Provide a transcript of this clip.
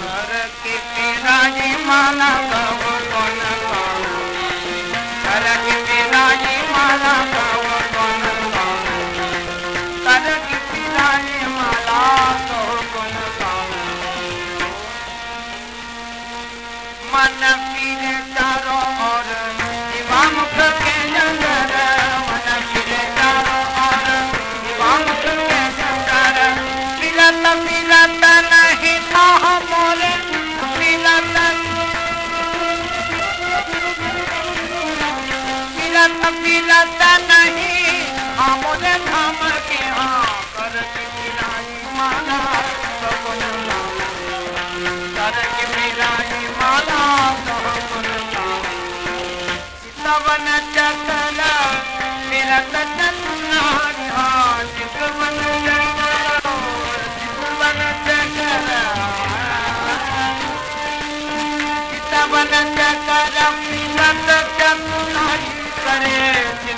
घर के पिराजी माला कब कौन कौन घर माला कब कौन कौन घर मन पीर चारों और शिवा मुख के मिलत मिलत नहीं। हमरे धाम के हाँ कर मिलाई माना सगुन करके मिलाई माला। चितवन चकल मेरा तनारी हाँ चितवन चकल चितवन चकल चितवन चकल